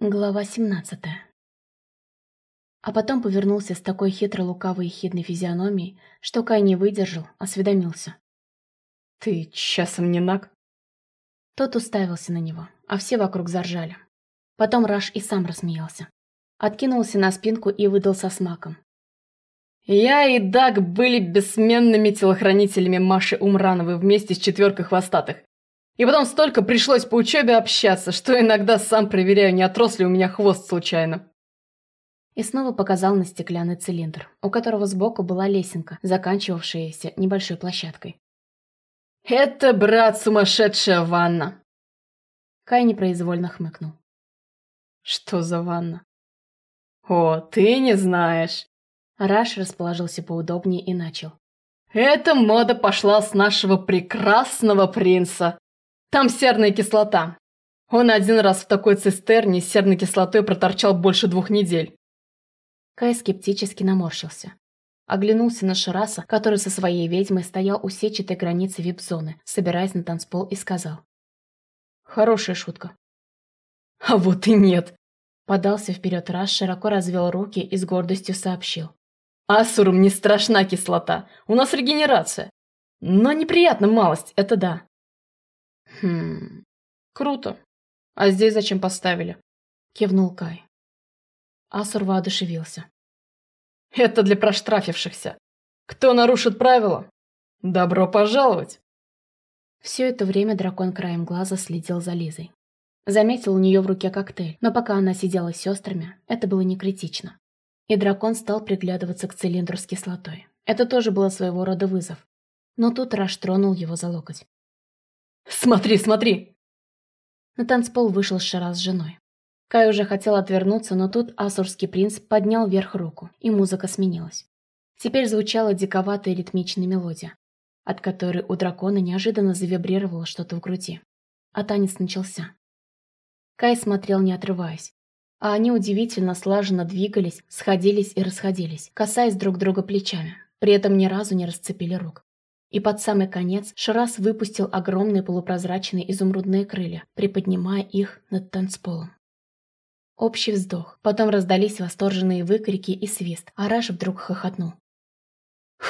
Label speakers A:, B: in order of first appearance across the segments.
A: Глава 17 А потом повернулся с такой хитро-лукавой и хидной физиономией, что Кай не выдержал, осведомился.
B: «Ты часом не наг?»
A: Тот уставился на него, а все вокруг заржали. Потом Раш и сам рассмеялся. Откинулся на спинку и выдал со смаком.
B: «Я и Даг были бессменными телохранителями Маши Умрановой вместе с четверкой хвостатых. И потом столько пришлось по учебе общаться, что иногда сам проверяю, не отрос ли у меня хвост случайно.
A: И снова показал на стеклянный цилиндр, у которого сбоку была лесенка, заканчивавшаяся небольшой площадкой.
B: «Это, брат, сумасшедшая ванна!»
A: Кай непроизвольно хмыкнул.
B: «Что за ванна?» «О, ты не знаешь!»
A: Раш расположился поудобнее и начал.
B: «Эта мода пошла с нашего прекрасного принца. Там серная кислота. Он один раз в такой цистерне с серной кислотой проторчал больше двух недель.
A: Кай скептически наморщился. Оглянулся на Шараса, который со своей ведьмой стоял у сетчатой границы вип-зоны, собираясь на танцпол, и сказал.
B: «Хорошая шутка». «А вот и нет!»
A: Подался вперед Раш, широко развел руки и с гордостью сообщил.
B: «Асурам не страшна кислота, у нас регенерация. Но неприятно малость, это да.
A: «Хм...
B: Круто. А здесь зачем поставили?»
A: Кивнул Кай. Асур воодушевился.
B: «Это для проштрафившихся. Кто нарушит правила? Добро пожаловать!»
A: Все это время дракон краем глаза следил за Лизой. Заметил у нее в руке коктейль, но пока она сидела с сестрами, это было не критично. И дракон стал приглядываться к цилиндру с кислотой. Это тоже было своего рода вызов. Но тут Раш тронул его за локоть.
B: Смотри, смотри!»
A: На танцпол вышел Шара с женой. Кай уже хотел отвернуться, но тут асурский принц поднял вверх руку, и музыка сменилась. Теперь звучала диковатая ритмичная мелодия, от которой у дракона неожиданно завибрировало что-то в груди. А танец начался. Кай смотрел, не отрываясь. А они удивительно слаженно двигались, сходились и расходились, касаясь друг друга плечами, при этом ни разу не расцепили рук. И под самый конец Шарас выпустил огромные полупрозрачные изумрудные крылья, приподнимая их над танцполом. Общий вздох, потом раздались восторженные выкрики и свист, а Раш вдруг хохотнул.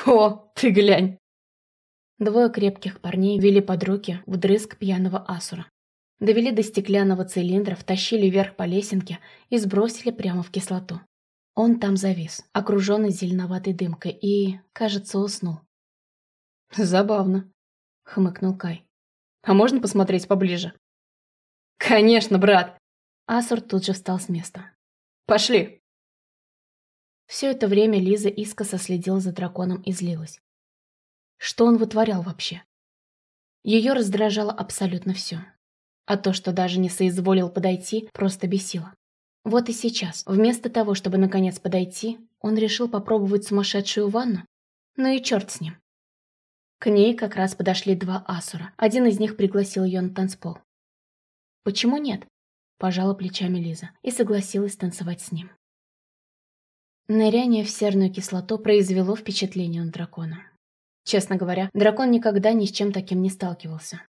B: «О, ты глянь!»
A: Двое крепких парней вели под руки вдрызг пьяного асура. Довели до стеклянного цилиндра, втащили вверх по лесенке и сбросили прямо в кислоту. Он там завис, окруженный зеленоватой дымкой, и, кажется, уснул.
B: «Забавно», — хмыкнул Кай. «А можно посмотреть поближе?»
A: «Конечно, брат!» Асур тут же встал с места.
B: «Пошли!»
A: Все это время Лиза искоса следила за драконом и злилась. Что он вытворял вообще? Ее раздражало абсолютно все. А то, что даже не соизволил подойти, просто бесило. Вот и сейчас, вместо того, чтобы наконец подойти, он решил попробовать сумасшедшую ванну. Ну и черт с ним. К ней как раз подошли два асура. Один из них пригласил ее на танцпол. «Почему нет?» – пожала плечами Лиза и согласилась танцевать с ним. Ныряние в серную кислоту произвело впечатление на дракона. Честно говоря, дракон никогда ни с чем таким не сталкивался.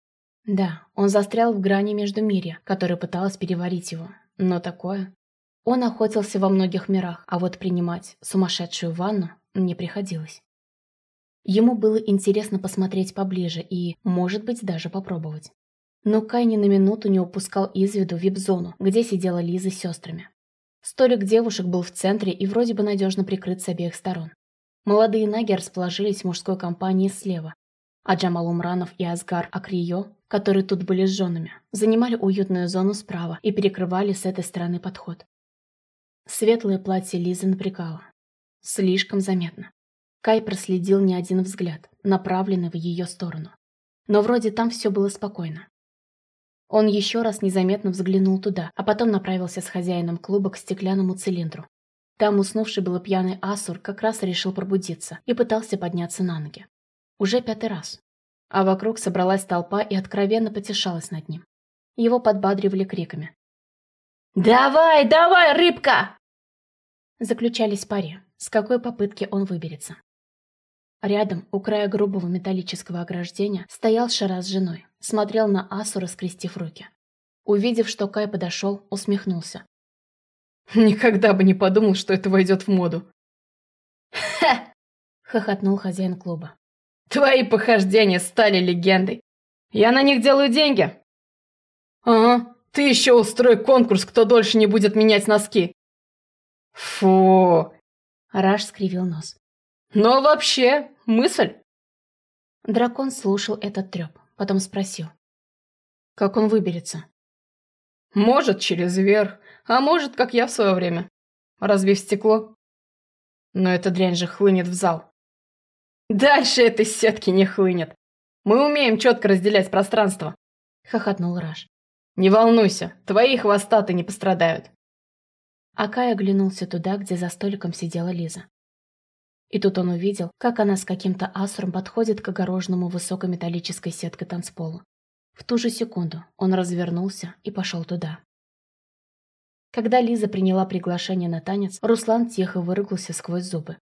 A: Да, он застрял в грани между мирья, которая пыталась переварить его, но такое... Он охотился во многих мирах, а вот принимать сумасшедшую ванну не приходилось. Ему было интересно посмотреть поближе и, может быть, даже попробовать. Но Кай ни на минуту не упускал из виду вип-зону, где сидела Лиза с сестрами. Столик девушек был в центре и вроде бы надежно прикрыт с обеих сторон. Молодые наги расположились в мужской компании слева, а Джамал Умранов и Асгар Акрио, которые тут были с женами, занимали уютную зону справа и перекрывали с этой стороны подход. Светлое платье Лизы напрягало. Слишком заметно. Кай проследил не один взгляд, направленный в ее сторону. Но вроде там все было спокойно. Он еще раз незаметно взглянул туда, а потом направился с хозяином клуба к стеклянному цилиндру. Там уснувший был пьяный Асур как раз решил пробудиться и пытался подняться на ноги. Уже пятый раз. А вокруг собралась толпа и откровенно потешалась над ним. Его подбадривали криками.
B: «Давай, давай, рыбка!»
A: Заключались пари, с какой попытки он выберется. Рядом, у края грубого металлического ограждения, стоял Шара с женой, смотрел на Асу, раскрестив руки. Увидев, что Кай подошел, усмехнулся.
B: Никогда бы не подумал, что это войдет в моду.
A: «Ха!» — хохотнул хозяин клуба.
B: «Твои похождения стали легендой. Я на них делаю деньги». «Ага, ты еще устрой конкурс, кто дольше не будет менять носки». «Фу!»
A: — Раш скривил нос.
B: «Но вообще, мысль?»
A: Дракон слушал этот треп, потом спросил.
B: «Как он выберется?» «Может, через верх, а может, как я в свое время, разбив стекло. Но эта дрянь же хлынет в зал. Дальше этой сетки не хлынет. Мы умеем четко разделять пространство.
A: Хохотнул Раш.
B: Не волнуйся, твои хвостаты не пострадают.
A: Акай оглянулся туда, где за столиком сидела Лиза. И тут он увидел, как она с каким-то асуром подходит к огороженному высокой металлической сеткой танцполу. В ту же секунду он развернулся и пошел туда. Когда Лиза приняла приглашение на танец, Руслан тихо выругался сквозь зубы.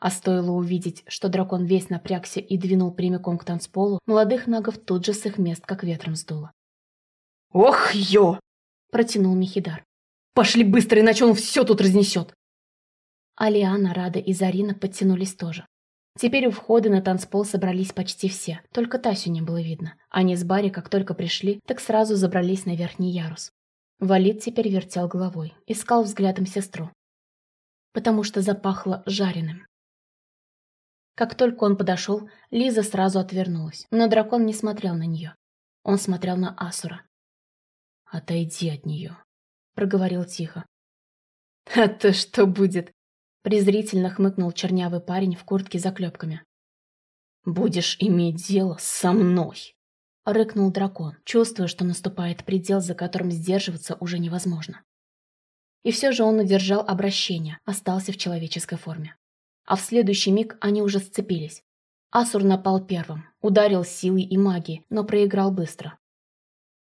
A: А стоило увидеть, что дракон весь напрягся и двинул прямиком к танцполу, молодых нагов тут же с их мест как ветром сдуло.
B: «Ох, ё!»
A: – протянул Михидар.
B: «Пошли быстро, иначе он все тут разнесет!»
A: Алиана, Рада и Зарина подтянулись тоже. Теперь у входа на танцпол собрались почти все, только Тасю не было видно. Они с Барри, как только пришли, так сразу забрались на верхний ярус. Валид теперь вертел головой, искал взглядом сестру. Потому что запахло жареным. Как только он подошел, Лиза сразу отвернулась, но дракон не смотрел на нее. Он смотрел на Асура.
B: «Отойди от нее», —
A: проговорил тихо.
B: «А то что будет?»
A: — презрительно хмыкнул чернявый парень в куртке за клепками.
B: «Будешь иметь дело со мной».
A: — рыкнул дракон, чувствуя, что наступает предел, за которым сдерживаться уже невозможно. И все же он удержал обращение, остался в человеческой форме. А в следующий миг они уже сцепились. Асур напал первым, ударил силой и магией, но проиграл быстро.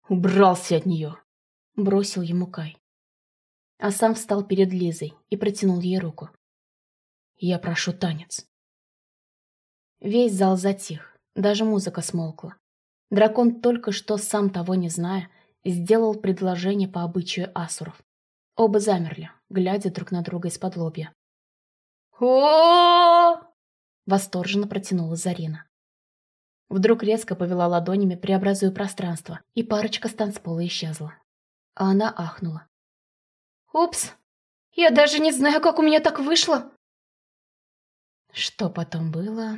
B: «Убрался от нее!»
A: – бросил ему Кай. А сам встал перед Лизой и протянул ей руку.
B: «Я прошу танец».
A: Весь зал затих, даже музыка смолкла. Дракон, только что сам того не зная, сделал предложение по обычаю асуров. Оба замерли, глядя друг на друга из-под лобья.
B: о
A: Восторженно протянула Зарина. Вдруг резко повела ладонями, преобразуя пространство, и парочка с танцпола исчезла. А она ахнула. «Упс! Я даже не знаю, как у меня так вышло!» Что потом было,